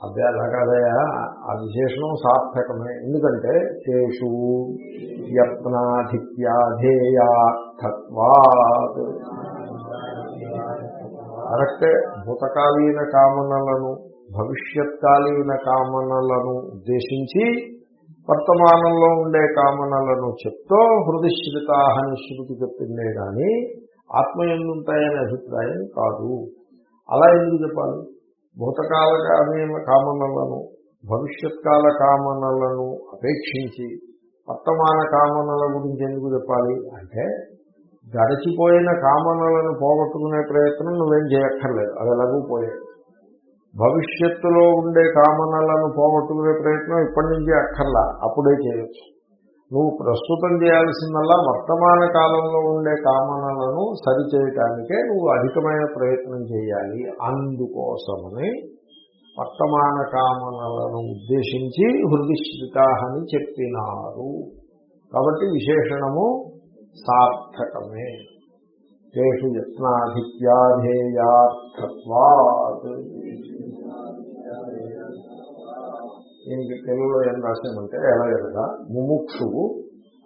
అదే అలా కాదయా ఆ విశేషణం సార్థకమే. ఎందుకంటే తేషు యత్నాధిక్యాధేయార్థత్వాత్ కరెక్టే. భూతకాలీన కామనలను భవిష్యత్కాలీన కామనలను ఉద్దేశించి వర్తమానంలో ఉండే కామనలను చెప్తూ హృదయశ్రితాహని శృతి చెప్పిందే కానీ ఆత్మ ఎందుంటాయనే అభిప్రాయం కాదు. అలా ఎందుకు చెప్పాలి? భూతకాల కామనలను భవిష్యత్కాల కామనలను అపేక్షించి వర్తమాన కామనల గురించి ఎందుకు చెప్పాలి? అంటే గడిచిపోయిన కామనలను పోగొట్టుకునే ప్రయత్నం నువ్వేం చేయక్కర్లేదు. అది ఎలాగూ భవిష్యత్తులో ఉండే కామనలను పోగొట్టుకునే ప్రయత్నం ఇప్పటి నుంచి అక్కర్లా. అప్పుడే చేయొచ్చు. నువ్వు ప్రస్తుతం చేయాల్సిందల్లా వర్తమాన కాలంలో ఉండే కామనలను సరిచేయటానికే నువ్వు అధికమైన ప్రయత్నం చేయాలి. అందుకోసమని వర్తమాన కామనలను ఉద్దేశించి హృదిశ్రితాహని చెప్పినారు. కాబట్టి విశేషణము సార్థకమే. తేషు యత్నాధిక్యాధేయార్థత్వాత్. దీనికి తెలుగులో ఏం రాసామంటే ఎలా ముముక్షువు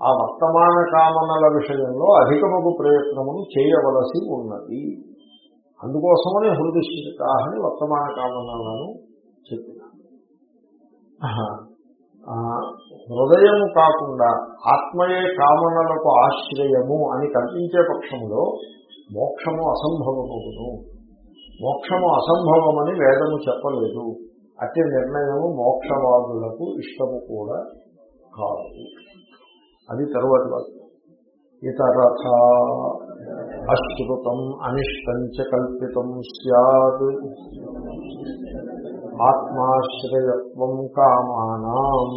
ఆ వర్తమాన కామనల విషయంలో అధికమగు ప్రయత్నమును చేయవలసి ఉన్నది. అందుకోసమని కాహని వర్తమాన కామనలను చెప్పిన. హృదయము కాకుండా ఆత్మయే కామనలకు ఆశ్రయము అని కల్పించే పక్షంలో మోక్షము అసంభవమవును మోక్షము అసంభవమని వేదము చెప్పలేదు. అతి నిర్ణయము మోక్షవాదులకు ఇష్టము కూడా కాదు. అది తరువాతి వాక్యం. ఇతరథ అశ్రుతం అనిష్టంచ కల్పితం సద్ ఆత్మాశ్రయత్వం కామానాం.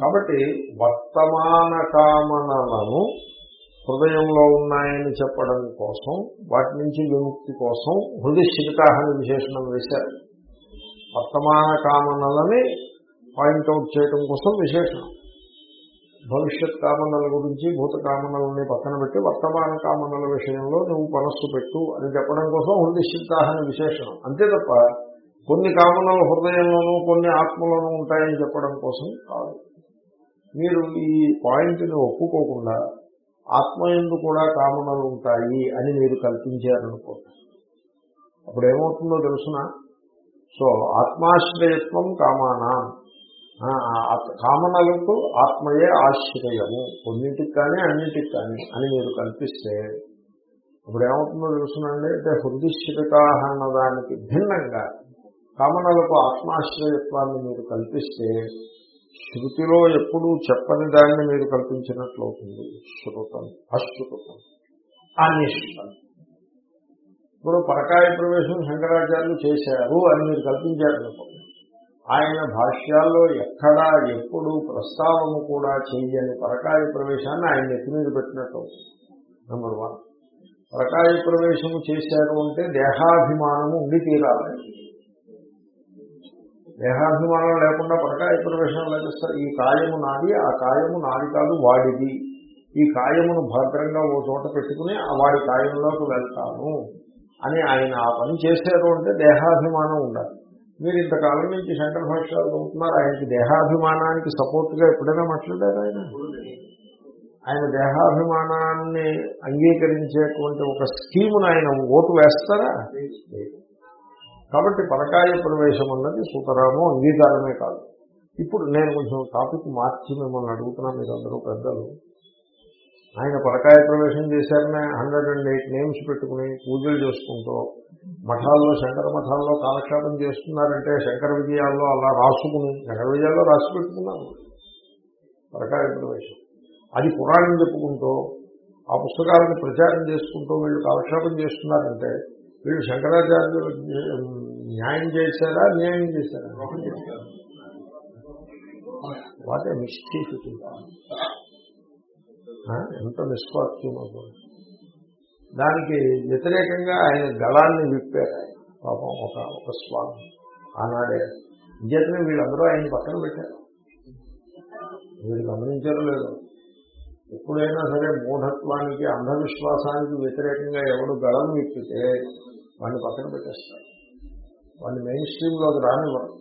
కాబట్టి వర్తమాన కామనలను హృదయంలో ఉన్నాయని చెప్పడం కోసం వాటి నుంచి విముక్తి కోసం హృదయశిఖాహని విశేషణం వేశారు. వర్తమాన కామనలని పాయింట్అవుట్ చేయడం కోసం విశేషణం. భవిష్యత్ కామనల గురించి భూత కామనలని పక్కన పెట్టి వర్తమాన కామనల విషయంలో నువ్వు మనస్సు పెట్టు అని చెప్పడం కోసం హృదయశిఖాహని విశేషణం. అంతే తప్ప కొన్ని కామనలు హృదయంలోనూ కొన్ని ఆత్మలోనూ ఉంటాయని చెప్పడం కోసం కాదు. మీరు ఈ పాయింట్ని ఒప్పుకోకుండా ఆత్మయందు కూడా కామనలు ఉంటాయి అని మీరు కల్పించారనుకోండి అప్పుడు ఏమవుతుందో తెలుసిన? సో ఆత్మాశ్రయత్వం కామానా? కామనలకు ఆత్మయే ఆశ్రయము. కొన్నింటికి కానీ అన్నింటికి కానీ అని మీరు కల్పిస్తే అప్పుడు ఏమవుతుందో తెలుసునండి అంటే హృదయశ్రిత అన్నదానికి భిన్నంగా కామనలకు ఆత్మాశ్రయత్వాన్ని మీరు కల్పిస్తే శృతిలో ఎప్పుడూ చెప్పని దాన్ని మీరు కల్పించినట్లు అవుతుంది శృతం అశ్రుతం అనిష్టం ఇప్పుడు పరకాయ ప్రవేశం శంకరాచార్యులు చేశారు అని మీరు కల్పించారనుకోండి ఆయన భాష్యాల్లో ఎక్కడా ఎప్పుడు ప్రస్తావము కూడా చెయ్యని పరకాయ ప్రవేశాన్ని ఆయన ఎత్తి మీద పెట్టినట్టు నెంబర్ వన్ పరకాయ ప్రవేశము చేశారు అంటే దేహాభిమానము ఉండి తీరాలి. దేహాభిమానం లేకుండా పరకాయ ప్రవేశం లేకపోతే ఈ కాయము నాది ఆ కాయము నాది కాదు వాడిది. ఈ కాయమును భద్రంగా ఓ చోట పెట్టుకుని ఆ వాడి కాయంలోకి వెళ్తాను అని ఆయన ఆ పని చేశారు అంటే దేహాభిమానం ఉండాలి. మీరు ఇంతకాలం నుంచి శంకర భాష్యాలు అవుతున్నారు ఆయనకి దేహాభిమానానికి సపోర్ట్గా ఎప్పుడైనా మాట్లాడారు ఆయన? ఆయన దేహాభిమానాన్ని అంగీకరించేటువంటి ఒక స్కీమును ఆయన ఓటు వేస్తారా? కాబట్టి పరకాయ ప్రవేశం అన్నది సుతరాము అంగీకారమే కాదు. ఇప్పుడు నేను కొంచెం టాపిక్ మార్చి మిమ్మల్ని అడుగుతున్నా మీరందరూ పెద్దలు. ఆయన పరకాయ ప్రవేశం చేశారనే హండ్రెడ్ అండ్ ఎయిట్ నేమ్స్ పెట్టుకుని పూజలు చేసుకుంటూ మఠాల్లో శంకర మఠాల్లో కాలక్షేపం చేస్తున్నారంటే శంకర విజయాల్లో అలా రాసుకుని శంకర విజయాల్లో రాసి పెట్టుకున్నాను. పరకాయ ప్రవేశం అది పురాణం చెప్పుకుంటూ ఆ పుస్తకాలను ప్రచారం చేసుకుంటూ వీళ్ళు కాలక్షేపం చేస్తున్నారంటే వీళ్ళు శంకరాచార్యులు న్యాయం చేశారా న్యాయం చేశారా వాటే మిస్టేక్ ఎంత నిష్పాత్యం దానికి వ్యతిరేకంగా ఆయన గళాన్ని విప్పారు ఆయన. పాపం ఒక ఒక స్వామి ఆనాడే. విజేతనే వీళ్ళందరూ ఆయన పక్కన పెట్టారు. మీరు గమనించారో లేదు. ఎప్పుడైనా సరే మూఢత్వానికి అంధవిశ్వాసానికి వ్యతిరేకంగా ఎవడు గళం విప్పితే వాడిని పక్కన పెట్టేస్తారు. వాడిని మెయిన్ స్ట్రీమ్లోకి రానివ్వరు.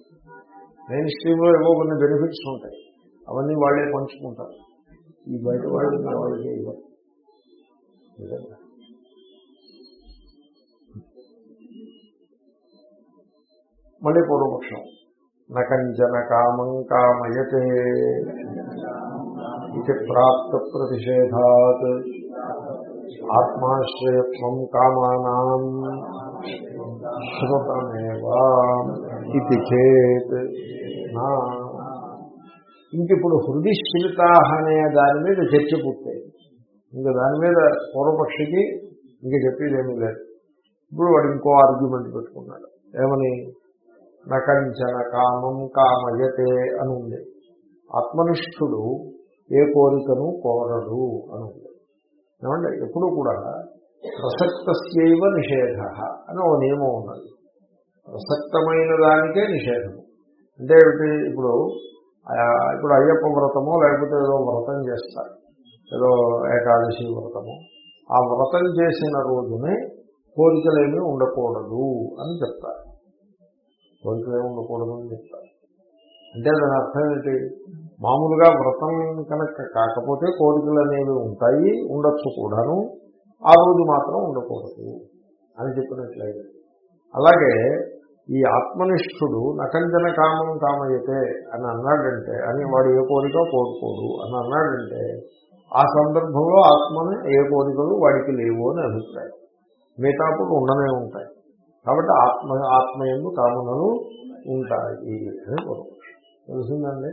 మెయిన్ స్ట్రీమ్లో ఏవో కొన్ని బెనిఫిట్స్ ఉంటాయి. అవన్నీ వాళ్ళే పంచుకుంటారు. ఈ బయట వాళ్ళు వాళ్ళకి ఇవ్వరు. మళ్ళీ పూర్వపక్షం. నకంచన కామం కామయతే. ఇది ప్రాప్త ప్రతిషేధాత్ ఆత్మాశ్రయత్వం కామానాం శ్రుతమేవా ఇది చేత్ నా ఇంకిప్పుడు హృదిశీలిత అనే దాని మీద చర్చ పూర్తయింది. ఇంకా దాని మీద పూర్వపక్షికి ఇంక చెప్పేది ఏమీ లేదు. ఇప్పుడు వాడు ఇంకో ఆర్గ్యుమెంట్ పెట్టుకున్నాడు. ఏమని? నకంచన కామం కామయతే అని ఉంది. ఆత్మనిష్ఠుడు ఏ కోరికను కోరడు అని ఉంది ఏమంటే ఎప్పుడు కూడా ప్రసక్తస్యవ నిషేధ అని ఒక నియమం ఉన్నది. ప్రసక్తమైన దానికే నిషేధము అంటే ఏమిటి? ఇప్పుడు ఇప్పుడు అయ్యప్ప వ్రతమో లేకపోతే ఏదో వ్రతం చేస్తారు. ఏదో ఏకాదశి వ్రతము. ఆ వ్రతం చేసిన రోజునే కోరికలేమీ ఉండకూడదు అని చెప్తారు. కోరికలేమి ఉండకూడదు అని చెప్తారు. అంటే దాని అర్థం ఏంటి? మామూలుగా వ్రతం కనుక కాకపోతే కోరికలు అనేవి ఉంటాయి ఉండొచ్చు కూడాను. ఆ రోజు మాత్రం ఉండకూడదు అని చెప్పినట్లయితే. అలాగే ఈ ఆత్మనిష్ఠుడు నకంజన కామం కామయతే అని అన్నాడంటే అని వాడు ఏ కోరిక కోరుకోడు అని అన్నాడంటే ఆ సందర్భంలో ఆత్మని ఏ కోరికలు వాడికి లేవు అని అభిప్రాయం. మిగతాప్పుడు ఉండనే ఉంటాయి. కాబట్టి ఆత్మ ఆత్మ ఎందు కామనలు ఉంటాయి అని పూర్వపక్షం తెలిసిందండి?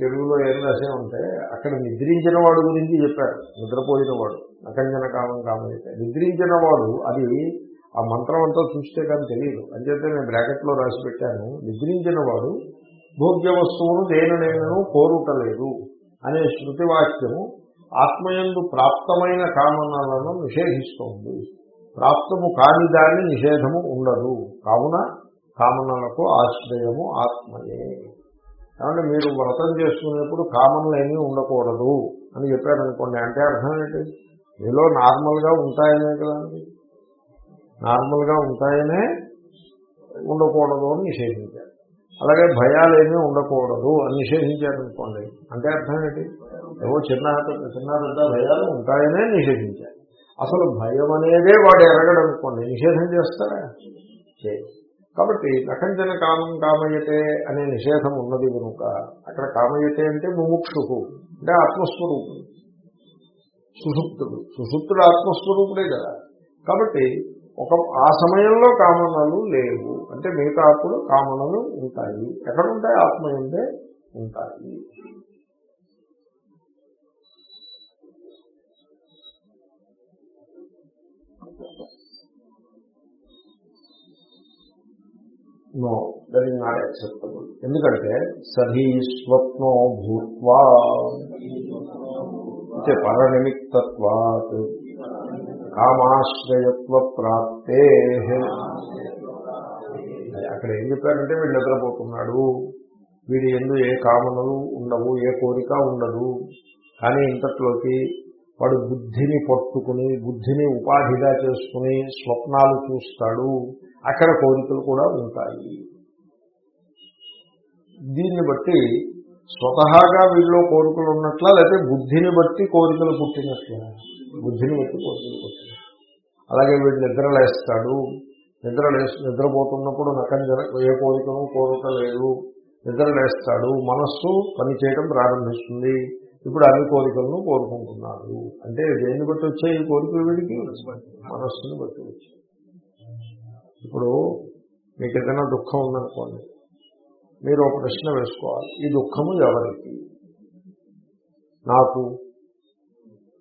తెలుగులో ఏం రాసే ఉంటే అక్కడ నిద్రించిన వాడు గురించి చెప్పారు. నిద్రపోయిన వాడు. నకంజన కామం కామైతే నిద్రించిన వాడు అది ఆ మంత్రం అంతా చూస్తే కానీ తెలియదు. అంచేతే నేను బ్రాకెట్లో రాసి పెట్టాను నిద్రించిన వాడు భోగ్య వస్తువును దేనినైనను కోరుటలేదు అనే శృతి వాక్యము ఆత్మయందు ప్రాప్తమైన కామనలను నిషేధిస్తోంది. ప్రాప్తము కాని దాన్ని నిషేధము ఉండదు. కావున కామనలకు ఆశ్రయము ఆత్మయే. కాబట్టి మీరు వ్రతం చేసుకునేప్పుడు కామన్లు ఏమీ ఉండకూడదు అని చెప్పారనుకోండి. అంటే అర్థం ఏంటి? మీలో నార్మల్గా ఉంటాయనే కదండి. నార్మల్గా ఉంటాయనే ఉండకూడదు అని నిషేధించారు. అలాగే భయాలు ఏమీ ఉండకూడదు అని నిషేధించారనుకోండి. అంటే అర్థం ఏంటి? ఏవో చిన్న చిన్న పెద్ద భయాలు ఉంటాయనే నిషేధించారు. అసలు భయం అనేదే వాడు ఎరగడనుకోండి. నిషేధం చేస్తారా? చేయరు కాబట్టి నకంచన కామం కామయతే అనే నిషేధం ఉన్నది కనుక అక్కడ కామయతే అంటే ముముక్షుకు అంటే ఆత్మస్వరూపుడు. సుషుప్తుడు. సుషుప్తుడు ఆత్మస్వరూపుడే కదా. కాబట్టి ఒక ఆ సమయంలో కామనలు లేవు. అంటే మిగతా అప్పుడు కామనలు ఉంటాయి. ఎక్కడుంటాయి? ఆత్మ ఉంటే ఉంటాయి. No that is not acceptable ఎందుకంటే సహీ స్వప్నో భూత్వా. అంటే పరనిమిత్తత్వాత్. కామాశ్రయత్వ ప్రాప్తే. అక్కడ ఏం చెప్పారంటే వీడు నిద్రపోతున్నాడు వీడి ఎందు ఏ కామనలు ఉండవు ఏ కోరిక ఉండదు. కానీ ఇంతట్లోకి వాడు బుద్ధిని పట్టుకుని బుద్ధిని ఉపాధిగా చేసుకుని స్వప్నాలు చూస్తాడు. అక్కడ కోరికలు కూడా ఉంటాయి. దీన్ని బట్టి స్వతహాగా వీళ్ళు కోరికలు ఉన్నట్లా లేకపోతే బుద్ధిని బట్టి కోరికలు పుట్టినట్లా? బుద్ధిని బట్టి కోరికలు పుట్టినట్లు. అలాగే వీడు నిద్రలేస్తాడు నిద్ర నిద్రపోతున్నప్పుడు నకంజన ఏ కోరికను కోరిక లేదు నిద్రలేస్తాడు మనస్సు పనిచేయడం ప్రారంభిస్తుంది. ఇప్పుడు అన్ని కోరికలను కోరుకుంటున్నాడు. అంటే దేన్ని బట్టి వచ్చాయి ఈ కోరికలు వీడికి? మనస్సుని బట్టి వచ్చాయి. ఇప్పుడు మీకు ఏదైనా దుఃఖం ఉందనుకోండి మీరు ఒక ప్రశ్న వేసుకోవాలి. ఈ దుఃఖము ఎవరికి? నాకు.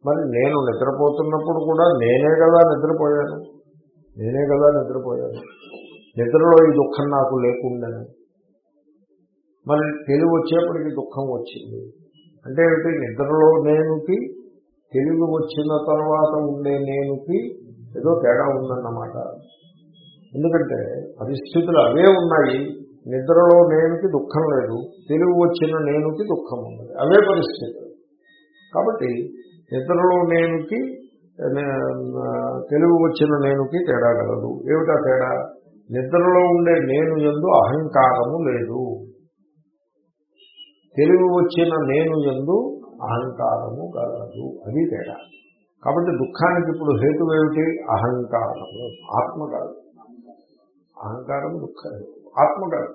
మరి నేను నిద్రపోతున్నప్పుడు కూడా నేనే కదా నిద్రపోయాను? నేనే కదా నిద్రపోయాను? నిద్రలో ఈ దుఃఖం నాకు లేకుండాను మరి తెలివి వచ్చేప్పటికి దుఃఖం వచ్చింది. అంటే ఏమిటి నిద్రలో నేనుకి తెలివి వచ్చిన తర్వాత ఉండే నేనుకి ఏదో తేడా ఉందన్నమాట. ఎందుకంటే పరిస్థితులు అవే ఉన్నాయి. నిద్రలో నేనుకి దుఃఖం లేదు. తెలివి వచ్చిన నేనుకి దుఃఖం ఉన్నది. అవే పరిస్థితులు. కాబట్టి నిద్రలో నేనుకి తెలివి వచ్చిన నేనుకి తేడా కలదు. ఏమిటా తేడా? నిద్రలో ఉండే నేను ఎందు అహంకారము లేదు. తెలివి వచ్చిన నేను ఎందు అహంకారము కలదు. అది తేడా. కాబట్టి దుఃఖానికి ఇప్పుడు హేతు ఏమిటి అహంకారము. ఆత్మ కాదు. అహంకారం దుఃఖ ఆత్మ కాదు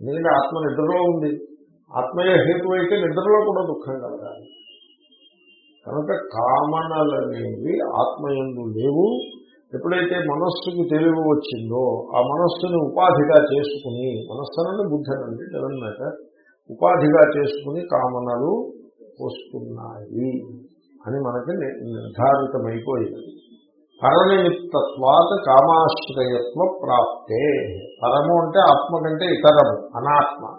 ఎందుకంటే ఆత్మ నిద్రలో ఉంది. ఆత్మయే హేతు అయితే నిద్రలో కూడా దుఃఖం కలగాలి. కనుక కామనలనేవి ఆత్మయందు లేవు. ఎప్పుడైతే మనస్సుకి తెలివి వచ్చిందో ఆ మనస్సుని ఉపాధిగా చేసుకుని మనస్సునండి బుద్ధనండి డజన్ మ్యాటర్ ఉపాధిగా చేసుకుని కామనలు వస్తున్నాయి అని మనకి నిర్ధారితమైపోయింది. పరనిమిత్తత్వాత కామాశ్రయత్వ ప్రాప్తే. పరము అంటే ఆత్మ కంటే ఇతరము అనాత్మ.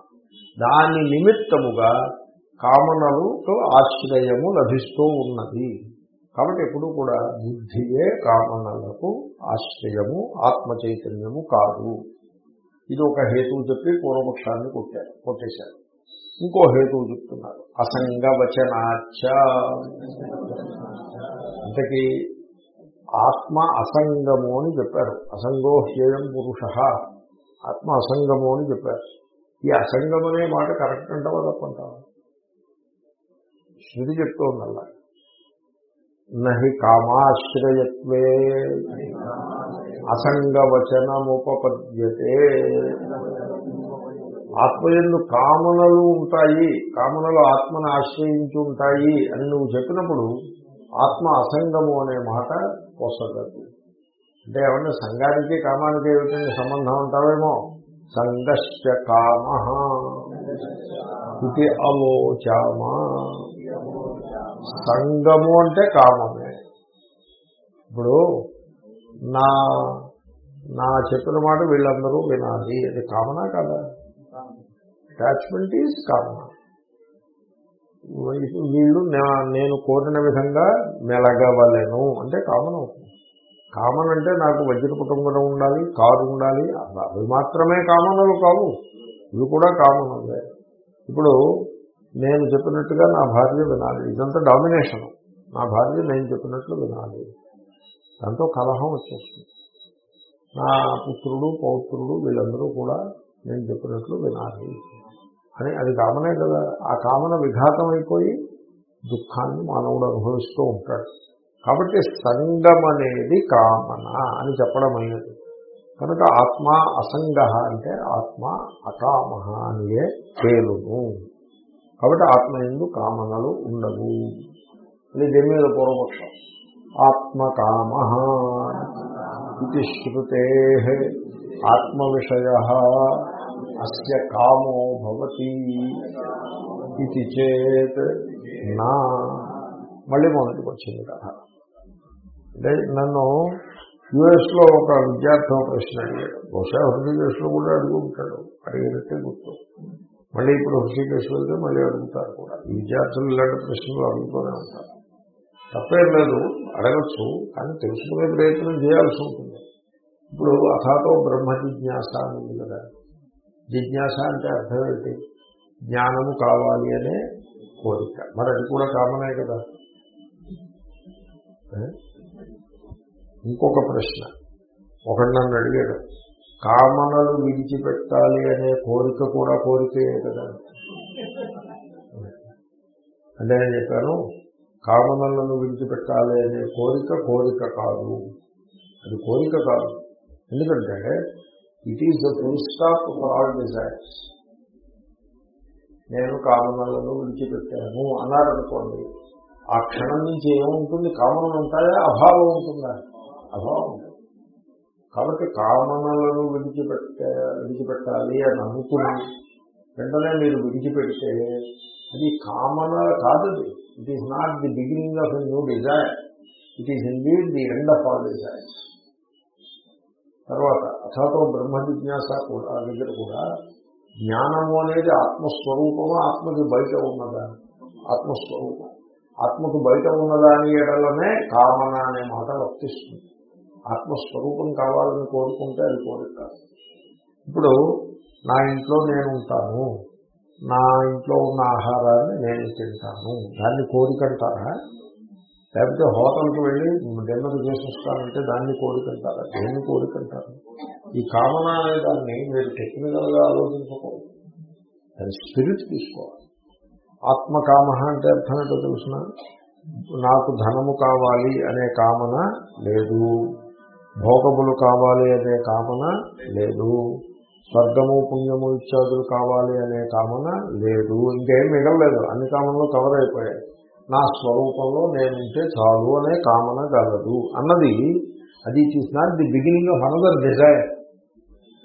దాని నిమిత్తముగా కామనలతో ఆశ్రయము లభిస్తూ ఉన్నది. కాబట్టి ఎప్పుడు కూడా బుద్ధియే కామనలకు ఆశ్రయము ఆత్మ చైతన్యము కాదు. ఇది ఒక హేతువు చెప్పి పూర్వపక్షాన్ని కొట్టారు కొట్టేశారు. ఇంకో హేతువు చెప్తున్నారు. అసంగవచనాచ అంతకీ ఆత్మ అసంగము అని చెప్పారు. అసంగో హ్యేయం పురుష. ఆత్మ అసంగము అని చెప్పారు. ఈ అసంగం అనే మాట కరెక్ట్ అంటావా తప్పంటావా శృతి చెప్తోందల్లా నహి కామాశ్రయత్వే. అసంగవచనముపపద్యతే. ఆత్మయందు కామనలు ఉంటాయి. కామనలు ఆత్మను ఆశ్రయించి ఉంటాయి అని నువ్వు చెప్పినప్పుడు ఆత్మ అసంగము అనే మాట వసగదు అంటే ఏమన్నా సంఘానికి కామానికి ఏమిటంటే సంబంధం ఉంటావేమో? సంగశ్చ కామ ఇది అలోచామా. సంగము అంటే కామమే. ఇప్పుడు నా నా చెప్పిన మాట వీళ్ళందరూ వినాలి. అది కామనా కదా? అటాచ్మెంట్ ఈజ్ కామనా వీళ్ళు నేను కోరిన విధంగా మెలగవలేను. అంటే కామన్ అవుతుంది కామన్ అంటే నాకు వజ్ర కుటుంబం ఉండాలి కారు ఉండాలి అవి మాత్రమే కామనలు కావు. ఇవి కూడా కామనలే ఇప్పుడు నేను చెప్పినట్టుగా నా భార్య వినాలి. ఇదంతా డామినేషన్ నా భార్య నేను చెప్పినట్లు వినాలి. దాంతో కలహం వచ్చేస్తుంది. నా పుత్రుడు పౌత్రుడు వీళ్ళందరూ కూడా నేను చెప్పినట్లు వినాలి. అని అది కామనే కదా. ఆ కామన విఘాతం అయిపోయి దుఃఖాన్ని మానవుడు అనుభవిస్తూ ఉంటాడు. కాబట్టి సంగం అనేది కామన అని చెప్పడం అయినది కనుక ఆత్మ అసంగ అంటే ఆత్మ అకామ అనియే పేలును కాబట్టి ఆత్మ ఎందు కామనలు ఉండవు. అది దేని మీద పూర్వపక్షం? ఆత్మకామ ఇది శృతే ఆత్మ విషయ అస్య కామో భవతి ఇది చేత్ నా. మళ్ళీ మొదటికి వచ్చింది కథ. అంటే నన్ను యుఎస్లో ఒక విద్యార్థి ప్రశ్న అడిగాడు. బహుశా హృషికేశ్లో కూడా అడుగుంటాడు అడిగినట్టే గుర్తు. మళ్ళీ ఇప్పుడు హృషికేశ్ వెళ్తే మళ్ళీ అడుగుతారు కూడా. ఈ విద్యార్థులు ఇలాంటి ప్రశ్నలు అడుగుతూనే ఉంటారు. తప్పేం లేదు అడగచ్చు కానీ తెలుసుకునే ప్రయత్నం చేయాల్సి ఉంటుంది. ఇప్పుడు అథాతో బ్రహ్మ జిజ్ఞాస ఉంది కదా. జిజ్ఞాస అంటే అర్థం ఏంటి? జ్ఞానము కావాలి అనే కోరిక. మరి అది కూడా కామనే కదా. ఇంకొక ప్రశ్న. ఒకటి నన్ను అడిగాడు కామనలు విడిచిపెట్టాలి అనే కోరిక కూడా కోరికే కదా. అంటే నేను చెప్పాను కామనలను విడిచిపెట్టాలి అనే కోరిక కోరిక కాదు. అది కోరిక కాదు. ఎందుకంటే it is the full stop for all desires నేను కామనలను విడిచిపెట్టాను అన్నారనుకోండి ఆ క్షణం నుంచి ఏముంటుంది? కామనలు ఉంటాయా అభావం ఉంటుందా? అభావం కాబట్టి కామనలను విడిచిపెట్టే విడిచిపెట్టాలి అని అనుకుని వెంటనే మీరు విడిచిపెడితే అది కామన కాదు it is not the beginning of a new desire it is in the end of all desires తర్వాత అథాతో బ్రహ్మ జిజ్ఞాస కూడా దగ్గర కూడా జ్ఞానము అనేది ఆత్మస్వరూపము ఆత్మకి బయట ఉన్నదా? ఆత్మస్వరూపం. ఆత్మకు బయట ఉన్నదా అని ఎడలనే కామన అనే మాట వర్తిస్తుంది. ఆత్మస్వరూపం కావాలని కోరుకుంటే అది కోరిక ఇప్పుడు నా ఇంట్లో నేను ఉంటాను నా ఇంట్లో ఉన్న ఆహారాన్ని నేను తింటాను దాన్ని కోరికంటారా లేకపోతే హోటల్కి వెళ్ళి డిన్నర్ చేసేస్తానంటే దాన్ని కోరికంటారు? దేన్ని కోరికంటారు? ఈ కామన అనే దాన్ని మీరు టెక్నికల్గా ఆలోచించకూడదు. దాని స్పిరిట్ తీసుకోవాలి. ఆత్మకామ అంటే అర్థం ఏంటో తెలుసిన? నాకు ధనము కావాలి అనే కామన లేదు. భోగములు కావాలి అనే కామన లేదు. స్వర్గము పుణ్యము ఇత్యాదులు కావాలి అనే కామన లేదు. ఇంకేం మిగలలేదు. అన్ని కామనలు కవర్ అయిపోయాయి. నా స్వరూపంలో నేనుంటే చాలు అనే కామన గలదు అన్నది అది it not the beginning of another desire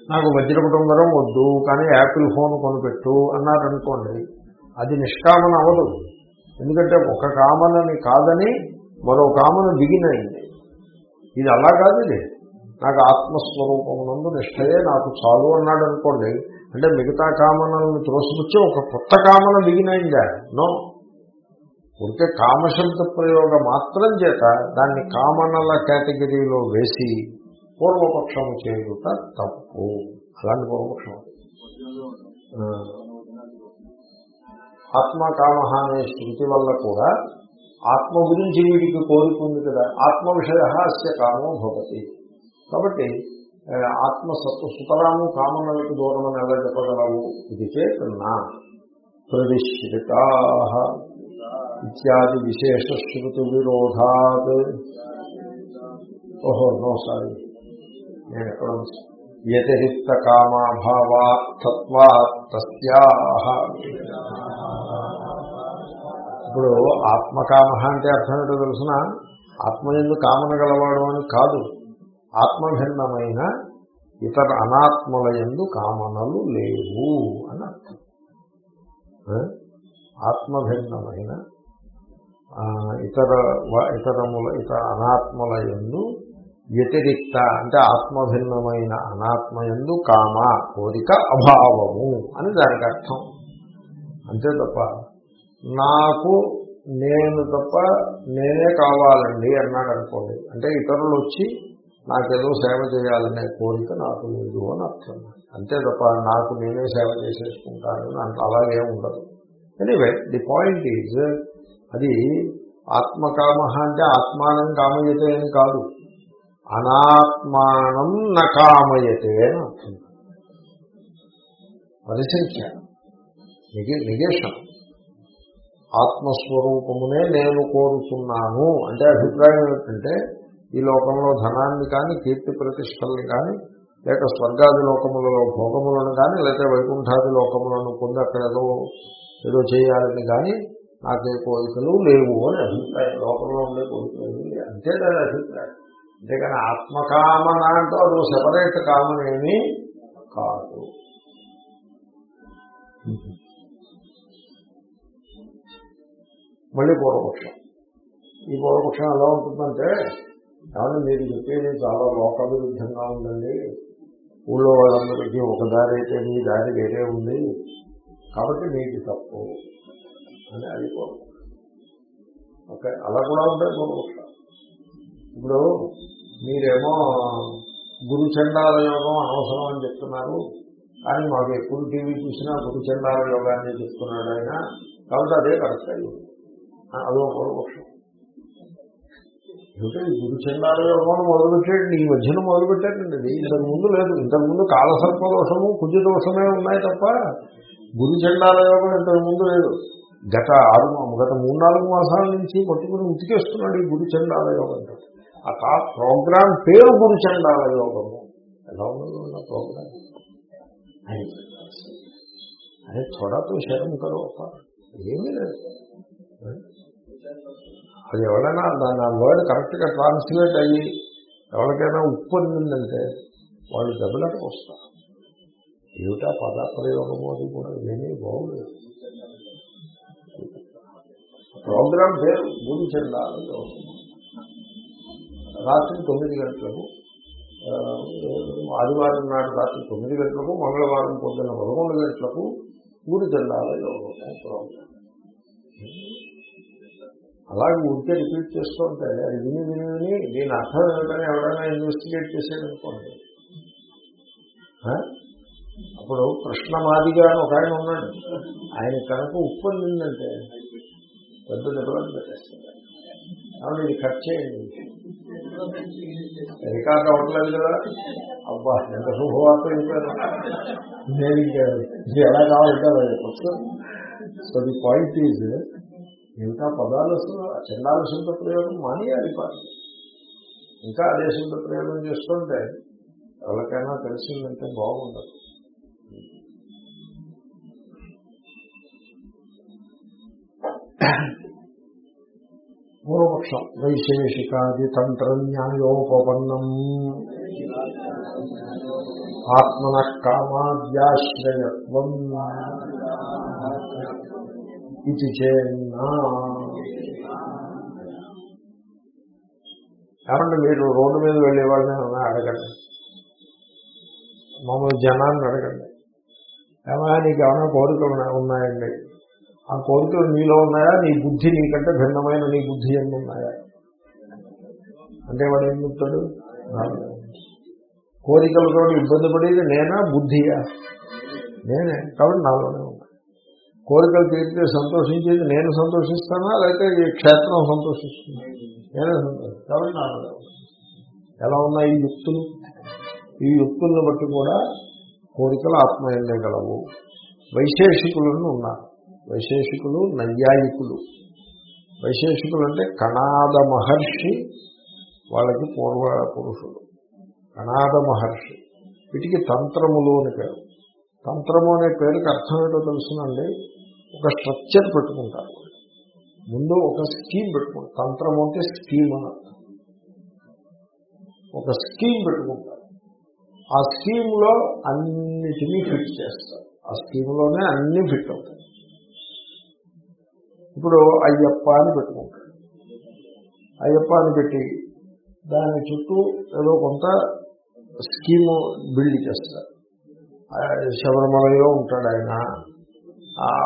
నాకు వజ్రకుటుంబరం వద్దు కానీ యాపిల్ ఫోన్ కొనిపెట్టు అన్నారనుకోండి అది నిష్కామన అవ్వదు. ఎందుకంటే ఒక కామనని కాదని మరో కామన బిగిన్ అయింది. ఇది అలా కాదు ఇది. నాకు ఆత్మస్వరూపమునందు నిష్టయే నాకు చాలు అన్నాడు అనుకోండి అంటే మిగతా కామనలను త్రోసిపుచ్చి ఒక కొత్త కామన బిగిన్ అయిందా? నో. ఉంటే కామశబ్ద ప్రయోగం మాత్రం చేత దాన్ని కామనల కేటగిరీలో వేసి పూర్వపక్షం చేయుట తప్పు. అలాంటి పూర్వపక్షం. ఆత్మ ఆత్మకామ అనే శృతి వల్ల కూడా ఆత్మ గురించి వీడికి కోరుకుంది కదా. ఆత్మ విషయ అస్య కామో భవతి. కాబట్టి ఆత్మ సత్వ సుతరాము కామనలకు దూరం అని ఎలా చెప్పగలవు? ఇది చేత ప్రతిష్ఠితా ఇత్యాది విశేష శృతి విరోధాత్ ఓహో నో సారీ. నేను ఎక్కడ వ్యతిరిక్త కామాభావాత్వా ఇప్పుడు ఆత్మకామ అంటే అర్థం ఏంటో తెలుసిన? ఆత్మ ఎందుకు కామన గలవాడు అని కాదు. ఆత్మభిన్నమైన ఇతర అనాత్మల ఎందు కామనలు లేవు అని అర్థం. ఆత్మభిన్నమైన ఇతర ఇతరముల ఇతర అనాత్మల ఎందు వ్యతిరిక్త అంటే ఆత్మభిన్నమైన అనాత్మ ఎందు కామ కోరిక అభావము అని దానికి అర్థం. అంతే తప్ప నాకు నేను తప్ప నేనే కావాలండి అన్నాడు అనుకోండి. అంటే ఇతరులు వచ్చి నాకేదో సేవ చేయాలనే కోరిక నాకు లేదు అని అర్థం. అంతే తప్ప నాకు నేనే సేవ చేసేసుకుంటాను అంటే అలాగే ఉండదు. ఎనీవే ది పాయింట్ ఈజ్ అది ఆత్మకామ అంటే ఆత్మానం కామయతే అని కాదు. అనాత్మానం నకామయతే అని అర్థం. పరిసంఖ్య. నిగేషన్ ఆత్మస్వరూపమునే నేను కోరుతున్నాను. అంటే అభిప్రాయం ఏమిటంటే ఈ లోకంలో ధనాన్ని కానీ కీర్తి ప్రతిష్టలను కానీ లేక స్వర్గాది లోకములలో భోగములను కానీ లేక వైకుంఠాది లోకములను పొంది అక్కడ ఏదో ఏదో చేయాలని కానీ నాకే కోరికలు లేవు అని అభిప్రాయం. లోకంలో ఉండే కోరికలు అంతే దాని అభిప్రాయం. అంతేకాని ఆత్మకామన అంటూ అది సెపరేట్ కామన ఏమీ కాదు. మళ్ళీ పూర్వపక్షం. ఈ పూర్వపక్షం ఎలా ఉంటుందంటే ఏమన్నా మీరు చెప్పేది చాలా లోక విరుద్ధంగా ఉందండి. ఊళ్ళో వాళ్ళందరికీ ఒక దారి అయితే మీ దారి వేరే ఉంది. కాబట్టి మీకు తప్పు. అని అది ఓకే అలా కూడా ఉంటాయి పూర్వపక్షం ఇప్పుడు మీరేమో గురు చండాల యోగం అనవసరం అని చెప్తున్నారు కానీ మాకు ఎప్పుడు టీవీ చూసినా గురు చండాల యోగాన్ని చెప్తున్నాడు ఆయన కాబట్టి అదే కరెక్ట్ అయ్యి అదో పూర్వపక్షం. ఎందుకంటే గురు చండాల యోగం మొదలుపెట్టాడు ఈ మధ్యన మొదలుపెట్టాడండి. అది ఇంతకు ముందు లేదు. ఇంతకు ముందు కాలసర్పదోషము కుజ దోషమే ఉన్నాయి తప్ప గురు చండాల యోగం ఇంతకు ముందు లేదు. గత ఆరు గత మూడు నాలుగు మాసాల నుంచి పట్టుకుని ఉతికేస్తున్నాడు ఈ గురు చండాల యోగం ఆ కా ప్రోగ్రాం పేరు గురు చండాల యోగము ఎలా ఉన్నది ప్రోగ్రాం? అదే థోడాతో శరం కరో ఏమీ లేదు. అది ఎవరైనా దాని ఆ వర్డ్ కరెక్ట్గా ట్రాన్స్లేట్ అయ్యి ఎవరికైనా ఉప్పొందిందంటే వాళ్ళు దెబ్బలకు వస్తారు. ఏమిటా పదప్రయోగము అది కూడా ఏమీ బాగులేదు. ప్రోగ్రాం పేరు గురి చెందాలి రాత్రి తొమ్మిది గంటలకు ఆదివారం నాడు రాత్రి తొమ్మిది గంటలకు మంగళవారం పొద్దున్న పదకొండు గంటలకు ఊరి చెందాలి ప్రోగ్రాం. అలాగే ఊరికే రిపీట్ చేస్తూ ఉంటే అది విని విని విని దీని అర్థం ఏమిటని ఎవరైనా ఇన్వెస్టిగేట్ చేసేదనుకోండి అప్పుడు అప్పుడు కృష్ణమాదిగా అని ఒక ఆయన ఉన్నాడు. ఆయన కనుక ఉప్పొందిందంటే పెద్ద దెబ్బలను పెట్టేస్తుంది కాబట్టి ఇది కట్ చేయండి. రికార్డ్ అవ్వట్లేదు కదా? అబ్బా ఎంత శుభవార్త చెప్పారు. నేను ఇది ఎలా కావాలంటే అలా చెప్పచ్చు సో ది పాయింట్ ఈజ్ ఇంకా పదాలు అసలు చండాల శుద్ధ ప్రయోగం మానేయాలి పాటి ఇంకా అదే శుద్ధ ప్రయోగం చేస్తుంటే ఎవరికైనా తెలిసిందంటే బాగుండదు. పూర్వపక్షం. వైశేషికాది తంత్ర న్యాయోపన్నం ఆత్మన కామాద్యాశ్రయత్వం ఇది చేన్నా. ఏమంటే మీరు రోడ్డు మీద వెళ్ళే వాళ్ళని అడగండి? మామూలు జనాన్ని అడగండి. ఏమైనా నీకు ఏమైనా కోరికలు ఉన్నాయండి? ఆ కోరికలు నీలో ఉన్నాయా? నీ బుద్ధి నీకంటే భిన్నమైన నీ బుద్ధి ఎన్ని ఉన్నాయా? అంటే వాడు ఏం చెప్తాడు? కోరికలతో ఇబ్బంది పడేది నేనా? బుద్ధియా? నేనే. కాబట్టి నాలోనే ఉన్నా. కోరికలు తీరితే సంతోషించేది నేను సంతోషిస్తానా? లేకపోతే ఈ క్షేత్రం సంతోషిస్తుంది? నేనే సంతోషం. కాబట్టి నాలోనే ఎలా ఉన్నాయి ఈ యుక్తులు? ఈ యుక్తులను బట్టి కూడా కోరికలు ఆత్మయంగా గలవు. వైశేషికులను ఉన్నారు. వైశేషికులు నైయాయికులు. వైశేషికులు అంటే కణాద మహర్షి వాళ్ళకి పూర్వ పురుషులు కణాద మహర్షి. వీటికి తంత్రములు అని పేరు. తంత్రము అనే పేరుకి అర్థం ఏంటో తెలుసునండి? ఒక స్ట్రక్చర్ పెట్టుకుంటారు. ముందు ఒక స్కీమ్ పెట్టుకుంటారు. తంత్రం అంటే స్కీమ్ అని ఒక స్కీమ్ పెట్టుకుంటారు. ఆ స్కీమ్లో అన్నిటినీ ఫిట్ చేస్తారు. ఆ స్కీమ్లోనే అన్ని ఫిట్ అవుతాయి. ఇప్పుడు అయ్యప్ప అని పెట్టుకుంటాడు అయ్యప్ప అని పెట్టి దాని చుట్టూ ఏదో కొంత స్కీము బిల్డ్ చేస్తారు. శబరిమలలో ఉంటాడు ఆయన.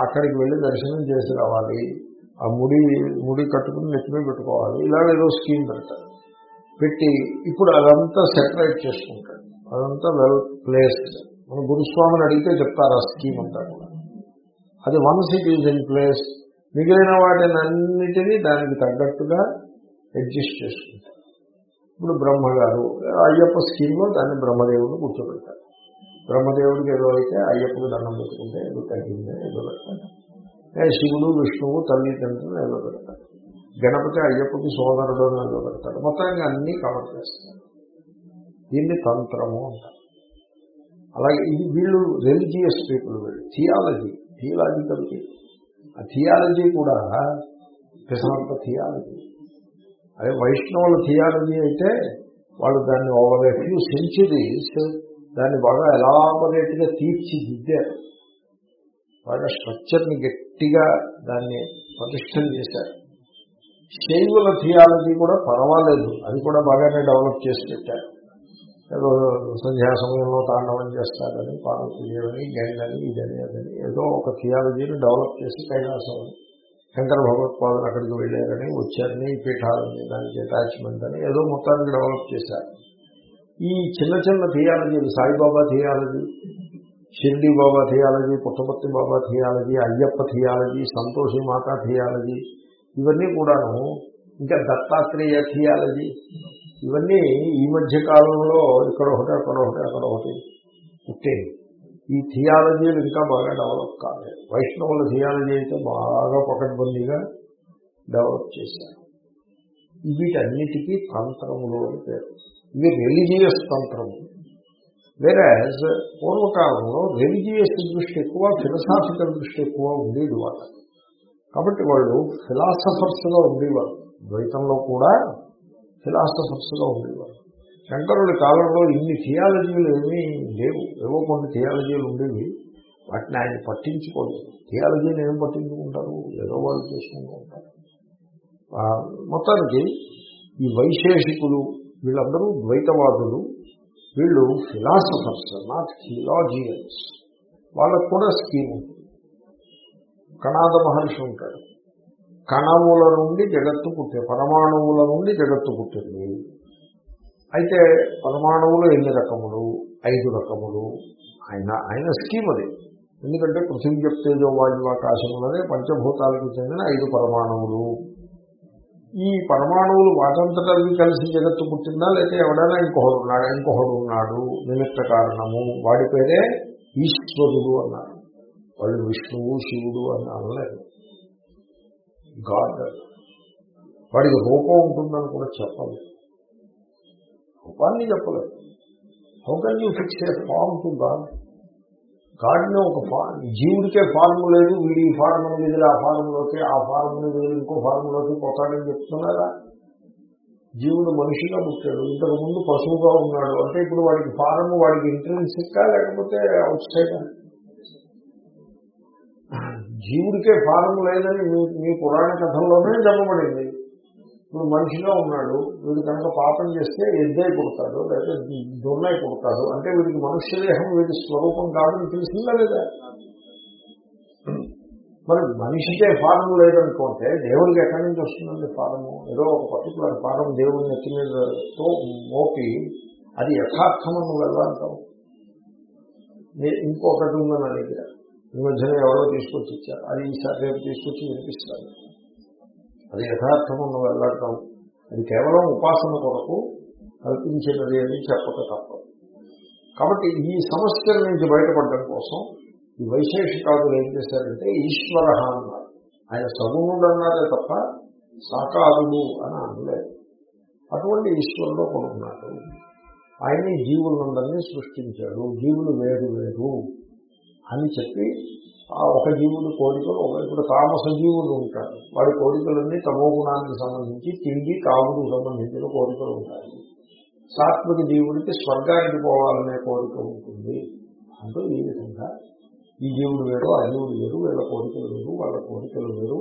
అక్కడికి వెళ్ళి దర్శనం చేసి రావాలి. ఆ ముడి ముడి కట్టుకుని నెత్తిమీ పెట్టుకోవాలి. ఇలాగ ఏదో స్కీమ్ పెడతారు. పెట్టి ఇప్పుడు అదంతా సెపరేట్ చేసుకుంటాడు అదంతా వెల్ ప్లేస్డ్. మన గురుస్వామిని అడిగితే చెప్తారు ఆ స్కీమ్ అంతా కూడా. అది once it is in place మిగిలిన వాటినన్నిటినీ దానికి తగ్గట్టుగా అడ్జస్ట్ చేసుకుంటారు. ఇప్పుడు బ్రహ్మగారు అయ్యప్ప స్కీమ్లో దాన్ని బ్రహ్మదేవుడు కూర్చోబెడతారు. బ్రహ్మదేవుడికి ఏదో అయితే అయ్యప్పకు దండం పెట్టుకుంటే ఏదో తగ్గిందే ఏదో పెడతారు. శివుడు విష్ణువు తల్లిదండ్రులు ఏదో పెడతారు. గణపతి అయ్యప్పకి సోదరుడు అని ఏదో పెడతారు. మొత్తంగా అన్నీ కవర్ చేస్తారు. దీన్ని తంత్రము అంటారు. అలాగే ఇది వీళ్ళు రెలిజియస్ పీపుల్ వీళ్ళు థియాలజీ థియాలజికల్ పీపుల్ ఆ థియాలజీ కూడా ప్రశాంత థియాలజీ. అదే వైష్ణవుల థియాలజీ అయితే వాళ్ళు దాన్ని ఓవర్ ఎ ఫ్యూ సెంచురీస్ దాన్ని బాగా ఎలాబరేట్గా తీర్చిదిద్దారు బాగా స్ట్రక్చర్ని గట్టిగా దాన్ని ప్రతిష్టం చేశారు. శైవుల థియాలజీ కూడా పర్వాలేదు. అది కూడా బాగానే డెవలప్ చేసి పెట్టారు. ఏదో సంధ్యా సమయంలో తాండవం చేస్తారని పార్వతీయని గంగని ఇదని అదని ఏదో ఒక థియాలజీని డెవలప్ చేసి కైలాసం శంకర భగవత్పాదులు అక్కడికి వెళ్ళారని వచ్చారని పీఠాలని దానికి అటాచ్మెంట్ అని ఏదో మొత్తానికి డెవలప్ చేశారు. ఈ చిన్న చిన్న థియాలజీలు Saibaba theology Shirdi Baba theology Puttaparthi Baba theology Ayyappa theology Santoshi Mata theology ఇవన్నీ కూడాను ఇంకా దత్తాత్రేయ థియాలజీ ఇవన్నీ ఈ మధ్య కాలంలో ఇక్కడ ఒకటి అక్కడ ఒకటి అక్కడ ఒకటి పుట్టే. ఈ థియాలజీలు ఇంకా బాగా డెవలప్ కాలేదు. వైష్ణవుల థియాలజీ అయితే బాగా పకడ్బందీగా డెవలప్ చేశారు. వీటన్నిటికీ తంత్రములు అని పేరు. ఇవి రిలీజియస్ తంత్రము వేరేజ్ పూర్వకాలంలో రిలీజియస్ దృష్టి ఎక్కువ ఫిలసాఫికల్ దృష్టి ఎక్కువ ఉండేది వాళ్ళ కాబట్టి వాళ్ళు ఫిలాసఫర్స్గా ఉండేవారు. ద్వైతంలో కూడా ఫిలాసఫర్స్గా ఉండేవారు. శంకరుడి కాలంలో ఇన్ని థియాలజీలు ఏమీ లేవు. ఏవో కొన్ని థియాలజీలు ఉండేవి. వాటిని ఆయన పట్టించుకోలేదు థియాలజీని ఏం పట్టించుకుంటారు? ఏదో వాళ్ళు చేసుకుంటూ ఉంటారు. మొత్తానికి ఈ వైశేషికులు వీళ్ళందరూ ద్వైతవాదులు. వీళ్ళు ఫిలాసఫర్స్ నాట్ థియాలజియన్స్. వాళ్ళకు కూడా స్కీమ్ ఉంటుంది. కణాద మహర్షి ఉంటాడు. కణముల నుండి జగత్తు పుట్టే పరమాణువుల నుండి జగత్తు పుట్టింది. అయితే పరమాణువులు ఎన్ని రకములు? ఐదు రకములు. ఆయన ఆయన స్కీమ్ అది. ఎందుకంటే పృథివీ చెప్తేజో వాయువు పంచభూతాలకు చెందిన ఐదు పరమాణువులు. ఈ పరమాణువులు వాటంతటా కలిసి జగత్తు పుట్టిందా? లేకపోతే ఎవడైనా ఇంకొకడు ఉన్నాడు? ఇంకొకడు ఉన్నాడు. నిమిత్త కారణము. వాడి పేరే ఈశ్వరుడు అన్నారు. వాళ్ళు విష్ణువు శివుడు అని అనలేదు గాడ్. వాడికి రూపం ఉంటుందని కూడా చెప్పాలి. రూపాన్ని చెప్పలేదు. How can you fix a form to God గాడ్ని ఒక ఫార్మ్ జీవుడికే ఫార్మ్ లేదు వీడి ఈ ఫార్మ్ వీధులు ఆ ఫార్మ్లోకి ఆ ఫార్మ్ వీధులు ఇంకో ఫార్మ్లోకి పోతాడని చెప్తున్నారా? జీవుడు మనిషిగా పుట్టాడు ఇంతకు ముందు పశువుగా ఉన్నాడు. అంటే ఇప్పుడు వాడికి ఫారము వాడికి ఇంట్రెన్సిక్కా లేకపోతే అవుట్ సైడ్ జీవుడికే ఫారం లేదని మీ మీ పురాణ కథల్లోనే చెప్పబడింది. ఇప్పుడు మనిషిగా ఉన్నాడు వీడు కనుక పాపం చేస్తే ఎద్దై పుడతాడు లేకపోతే దొన్నై పుడతాడు అంటే వీడికి మనుష్య దేహం వీడి స్వరూపం కాదని తెలిసిందా లేదా? మరి మనిషికే ఫారం లేదనుకుంటే దేవుడికి ఎక్కడి నుంచి వస్తుందండి ఫారము ఏదో ఒక పర్టికులర్ ఫారం దేవుడిని నెత్తి మీదతో మోపి అది యథార్థమని వెళ్ళాలంటాం ఇంకొకటి ఉందని దగ్గర. ఈ మధ్యన ఎవరో తీసుకొచ్చి ఇచ్చారు. అది ఈసారి రేపు తీసుకొచ్చి వినిపిస్తారు. అది యథార్థము నువ్వు వెళ్ళడం అది కేవలం ఉపాసన కొరకు కల్పించినది అని చెప్పక తప్పదు. కాబట్టి ఈ సమస్యల నుంచి బయటపడడం కోసం ఈ వైశేషికాదులు ఏం చేశారంటే ఈశ్వర అన్నారు. ఆయన సగుణుడు అన్నారే తప్ప సాకారుడు అని అనలేదు. అటువంటి ఈశ్వరుడు కొనుక్కున్నాడు ఆయన జీవులు జీవులందరినీ సృష్టించాడు. జీవులు వేరు వేరు. అని చెప్పి ఆ ఒక జీవుడు కోరికలు ఒక ఇప్పుడు తామస జీవులు ఉంటాడు. వాడి కోరికలన్నీ తమో గుణానికి సంబంధించి తిండి కావుడు సంబంధించిన కోరికలు ఉంటాయి. సాత్విక జీవుడికి స్వర్గానికి పోవాలనే కోరిక ఉంటుంది అంటూ ఈ విధంగా ఈ జీవుడు వేరు ఆ జీవుడు వేరు వీళ్ళ కోరికలు వేరు వాళ్ళ కోరికలు వేరు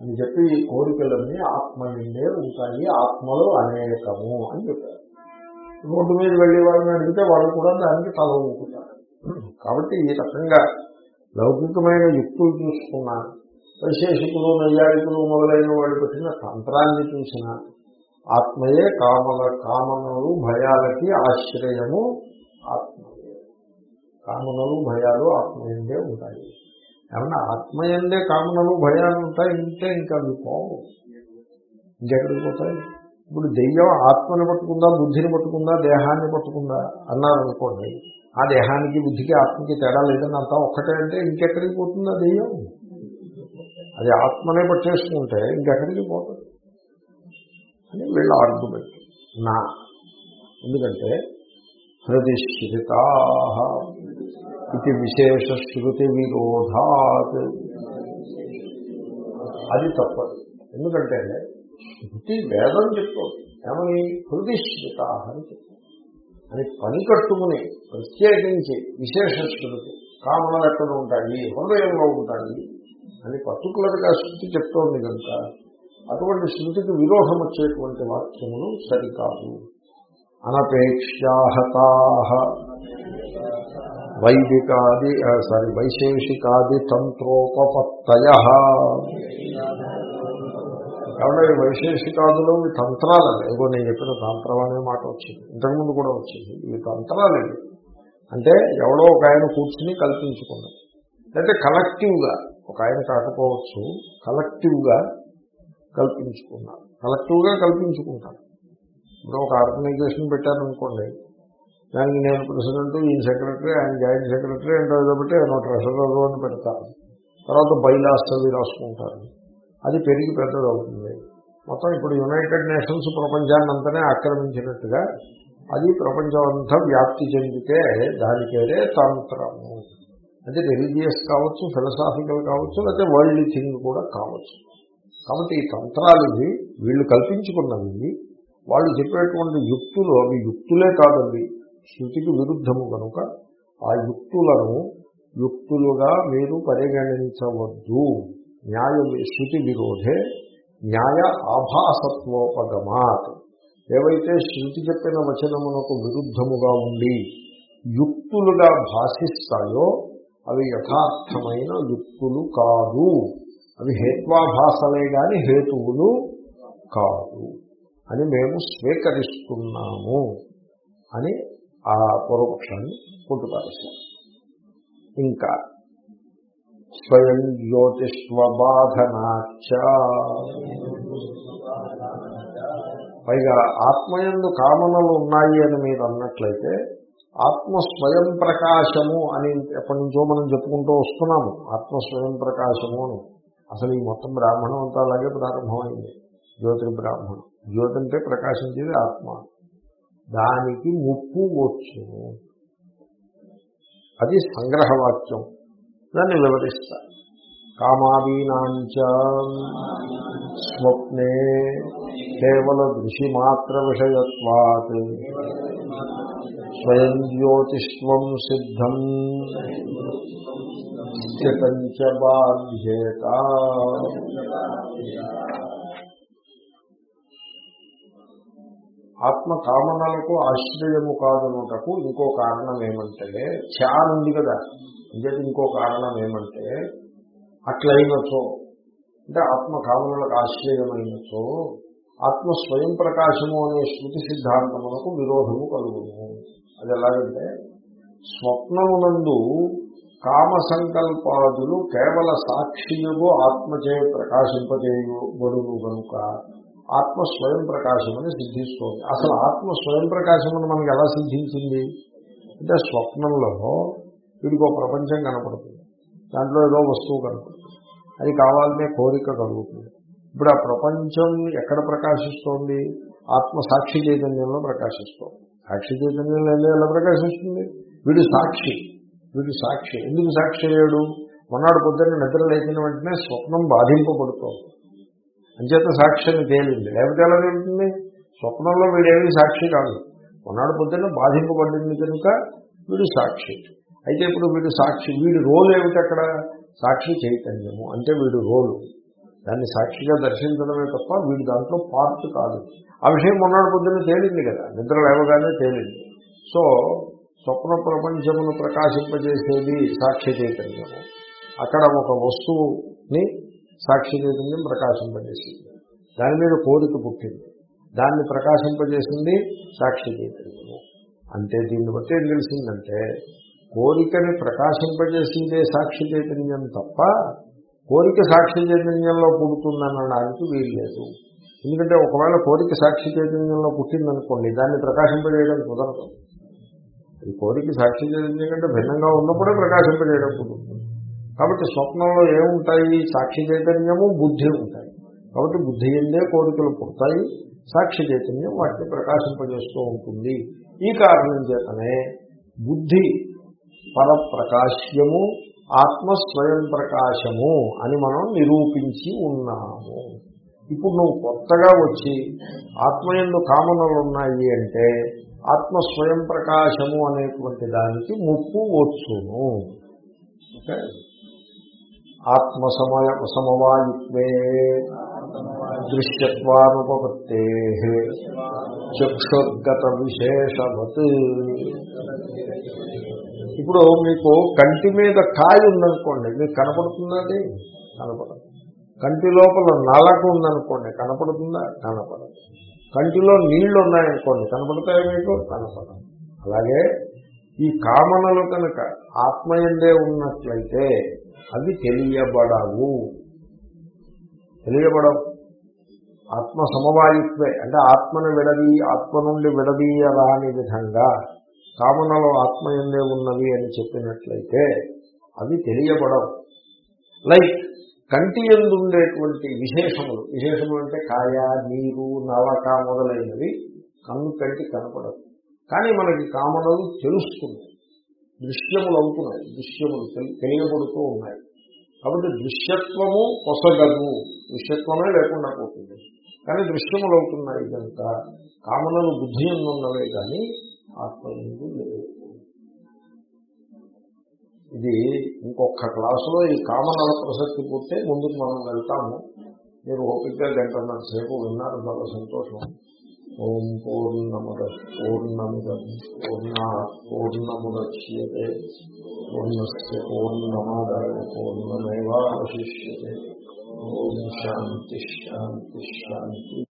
అని చెప్పి కోరికలన్నీ ఆత్మ నిండే ఉంటాయి. ఆత్మలు అనేకము అని చెప్పారు. రోడ్డు మీద వెళ్ళే వాళ్ళని అడిగితే వాళ్ళు కూడా దానికి తల ఊపుతారు. కాబట్టి ఈ రకంగా లౌకికమైన యుక్తులు చూసుకున్నా వైశేషికులు నైయాయికులు మొదలైన వాళ్ళు పెట్టిన తంత్రాన్ని చూసిన ఆత్మయే కామల కామనలు భయాలకి ఆశ్రయము ఆత్మయే. కామనలు భయాలు ఆత్మయందే ఉంటాయి. ఏమన్నా ఆత్మయందే కామనలు భయాలు ఉంటాయి అంటే ఇంకా అవి పోవు. ఇంకెక్కడికి పోతాయి? ఇప్పుడు దెయ్యం ఆత్మని పట్టుకుందా బుద్ధిని పట్టుకుందా దేహాన్ని పట్టుకుందా అన్నారనుకోండి ఆ దేహానికి బుద్ధికి ఆత్మకి తేడా లేదని అంతా ఒక్కటే అంటే ఇంకెక్కడికి పోతుంది ఆ దెయ్యం? అది ఆత్మనే పట్టేసుకుంటే ఇంకెక్కడికి పోతుంది? అని వీళ్ళ ఆర్గ్యుమెంట్ నా. ఎందుకంటే హృదిశ్రితా ఇది విశేష శృతి విరోధాత్. అది తప్పదు. ఎందుకంటే శృతి వేదం చెప్తుంది. ఏమని? హృదిశ్రిత అని చెప్తుంది. అని పని కట్టుకుని ప్రత్యేకించి విశేష శృతి కామనలు ఎక్కడ ఉంటాయి హృదయంలో ఉంటాయి అని పర్టికులర్గా శృతి చెప్తోంది కనుక అటువంటి శృతికి విరోధం వచ్చేటువంటి వాక్యములు సరికాదు. అనపేక్షాహతా వైదికాది సారీ వైశేషికాది తంత్రోపత్తయ కాబట్టి వైశేషికాదులు ఇవి తంత్రాలు ఏదో నేను చెప్పిన తంత్రం అనే మాట వచ్చింది. ఇంతకుముందు కూడా వచ్చింది. ఇవి తంత్రాలు ఇవి. అంటే ఎవడో ఒక ఆయన కూర్చుని కల్పించుకున్నాడు. అయితే కలెక్టివ్గా ఒక ఆయన కాకపోవచ్చు కలెక్టివ్గా కల్పించుకున్నారు కలెక్టివ్గా కల్పించుకుంటారు ఇప్పుడు ఒక ఆర్గనైజేషన్ పెట్టారనుకోండి దానికి నేను ప్రెసిడెంట్ ఈయన సెక్రటరీ ఆయన జాయింట్ సెక్రటరీ అంటే కాబట్టి ఆయన ట్రెషరర్ అని పెడతారు. తర్వాత బైలాస్ అవి రాసుకుంటారు. అది పెరిగి పెద్దదవుతుంది మొత్తం ఇప్పుడు యునైటెడ్ నేషన్స్ ప్రపంచాన్ని అంతనే ఆక్రమించినట్టుగా అది ప్రపంచం అంతా వ్యాప్తి చెందితే దాని పేరే తంత్రము. అంటే రిలీజియస్ కావచ్చు ఫిలసాఫికల్ కావచ్చు లేకపోతే వరల్డ్ థింగ్ కూడా కావచ్చు. కాబట్టి ఈ తంత్రాలు వీళ్ళు కల్పించుకున్నవి వాళ్ళు చెప్పేటువంటి యుక్తులు అవి యుక్తులే కాదండి శృతికి విరుద్ధము కనుక ఆ యుక్తులను యుక్తులుగా మీరు పరిగణించవద్దు. న్యాయ శృతి విరోధే న్యాయ ఆభాసత్వోపగమాత్. ఏవైతే శృతి చెప్పిన వచనమునకు విరుద్ధముగా ఉండి యుక్తులుగా భాషిస్తాయో అవి యథార్థమైన యుక్తులు కాదు. అవి హేత్వాభాసలే కాని హేతువులు కాదు అని మేము స్వీకరిస్తున్నాము అని ఆ పూర్వపక్షాన్ని కొట్టుపారేశారు ఇంకా స్వయం జ్యోతిష్వబాధనాచ పైగా ఆత్మయందు కామనలు ఉన్నాయి అని మీరు అన్నట్లయితే ఆత్మ స్వయం ప్రకాశము అని ఎప్పటి నుంచో మనం చెప్పుకుంటూ వస్తున్నాము. ఆత్మ స్వయం ప్రకాశము అని. అసలు ఈ మొత్తం బ్రాహ్మణం అంతా అలాగే ప్రారంభమైంది. జ్యోతి బ్రాహ్మణం. జ్యోతి అంటే ప్రకాశించేది ఆత్మ. దానికి ముప్పు వచ్చును. అది సంగ్రహవాక్యం. దాన్ని వివరిస్తా. కామాదీనాంచ స్వప్నే కేవల దృశిమాత్ర విషయత్వాత్ స్వయం జ్యోతిష్వం సిద్ధం స్థితంచ బాధ్యేత. ఆత్మ కామనలకు ఆశ్రయము కాదనుటకు ఇంకో కారణం ఏమంటే చా ఉంది కదా. ఇంకేది ఇంకో కారణం ఏమంటే అట్లయినచో అంటే ఆత్మ కామనులకు ఆశ్చర్యమైనచో ఆత్మ స్వయం ప్రకాశము అనే శృతి సిద్ధాంతములకు విరోధము కలుగును. అది ఎలాగంటే స్వప్నమునందు కామ సంకల్పాదులు కేవల సాక్షియుగు ఆత్మచే ప్రకాశింపజేయబడును కనుక ఆత్మ స్వయం ప్రకాశమని సిద్ధిస్తోంది. అసలు ఆత్మ స్వయం ప్రకాశమని మనకి ఎలా సిద్ధించింది? అంటే స్వప్నంలో వీడికి ప్రపంచం కనపడుతుంది. దాంట్లో ఏదో వస్తువు కనపడుతుంది. అది కావాలనే కోరిక కలుగుతుంది. ఇప్పుడు ఆ ప్రపంచం ఎక్కడ ప్రకాశిస్తోంది? ఆత్మ సాక్షి చైతన్యంలో ప్రకాశిస్తోంది. సాక్షి చైతన్యంలో ఎలా ప్రకాశిస్తుంది? వీడు సాక్షి. వీడు సాక్షి. ఎందుకు సాక్షి అయ్యాడు? మొన్నటి పొద్దున్న నిద్ర లేచిన వెంటనే స్వప్నం బాధింపబడుతోంది. అంచేత సాక్షిని తేలింది. లేకపోతే ఎలా ఉంటుంది స్వప్నంలో వీడేమీ సాక్షి కాదు. మొన్నటి పొద్దున్న బాధింపబడింది కనుక వీడు సాక్షి. అయితే ఇప్పుడు వీడు సాక్షి వీడి రోల్ ఏమిటి అక్కడ? సాక్షి చైతన్యము. అంటే వీడు రోలు. దాన్ని సాక్షిగా దర్శించడమే తప్ప వీడి దాంట్లో పార్ట్ కాదు. ఆ విషయం మొన్నటి పొద్దున్న తేలింది కదా. నిద్ర లేవగానే తేలింది. సో స్వప్న ప్రపంచమును ప్రకాశింపజేసేది సాక్షి చైతన్యము. అక్కడ ఒక వస్తువుని సాక్షి చైతన్యం ప్రకాశింపజేసింది. దాని మీద కోరిక పుట్టింది. దాన్ని ప్రకాశింపజేసింది సాక్షి చైతన్యము. అంటే దీన్ని బట్టి ఏం తెలిసిందంటే కోరికని ప్రకాశింపజేసిందే సాక్షి చైతన్యం తప్ప కోరిక సాక్షి చైతన్యంలో పుడుతుందనడానికి వీలు లేదు ఎందుకంటే ఒకవేళ కోరిక సాక్షి చైతన్యంలో పుట్టిందనుకోండి దాన్ని ప్రకాశింపజేయడం కుదరదు. ఈ కోరిక సాక్షి చైతన్యం కంటే భిన్నంగా ఉన్నప్పుడే ప్రకాశింపజేయడం కుదురుతుంది. కాబట్టి స్వప్నంలో ఏముంటాయి? సాక్షి చైతన్యము బుద్ధి ఉంటాయి. కాబట్టి బుద్ధి ఎందే కోరికలు పుడతాయి సాక్షి చైతన్యం వాటిని ప్రకాశింపజేస్తూ ఉంటుంది. ఈ కారణం చేతనే బుద్ధి పరప్రకాశ్యము ఆత్మ స్వయం ప్రకాశము అని మనం నిరూపించి ఉన్నాము. ఇప్పుడు నువ్వు కొత్తగా వచ్చి ఆత్మయందు కామనలు ఉన్నాయి అంటే ఆత్మ స్వయం ప్రకాశము అనేటువంటి దానికి ముప్పు వచ్చును. ఓకే? ఆత్మ సమయ సమవాయుత్వే దృశ్యత్వానుపత్తే చక్షుర్గత విశేషవత్ ఇప్పుడు మీకు కంటి మీద కాయ ఉందనుకోండి మీకు కనపడుతుందండి కనపడదు. కంటి లోపల నలక ఉందనుకోండి కనపడుతుందా? కనపడదు. కంటిలో నీళ్ళు ఉన్నాయనుకోండి కనపడతాయి మీకు? కనపడదు అలాగే ఈ కామనలు కనుక ఆత్మయందే ఉన్నట్లయితే అవి తెలియబడవు. తెలియబడవు. ఆత్మ సమవాయుత్వే అంటే ఆత్మను విడది ఆత్మ నుండి విడదీయరాని విధంగా కామనలు ఆత్మయందే ఉన్నవి అని చెప్పినట్లయితే అవి తెలియబడవు. లైక్ కంటి ఎందుండేటువంటి విశేషములు. విశేషములు అంటే కాయ నీరు నవక మొదలైనవి కన్ను కంటి కనపడవు. కానీ మనకి కామనలు తెలుస్తున్నాయి. దృశ్యములు అవుతున్నాయి. దృశ్యములు తెలియబడుతూ ఉన్నాయి. కాబట్టి దృశ్యత్వము పొసగదు. దృశ్యత్వమే లేకుండా పోతుంది. కానీ దృశ్యములు అవుతున్నాయి కనుక కామనలు బుద్ధి ఉన్నవే కానీ ఆత్మయందు లేదు. ఇది ఇంకొక క్లాసులో ఈ కామనల ప్రసక్తి పుట్టే ముందుకు మనం వెళ్తాము. మీరు ఓపికగా గంటన్నర సేపు విన్నారు చాలా సంతోషం. ఓం పూర్ణముద పూర్ణముద పూర్ణ పూర్ణముద్యతే. పూర్ణస్ పూర్ణమాదాయ పూర్ణమేవాశిష్యే ఓం శాంతి శాంతి శాంతి.